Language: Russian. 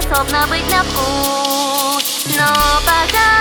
способна быть на вкус, но пока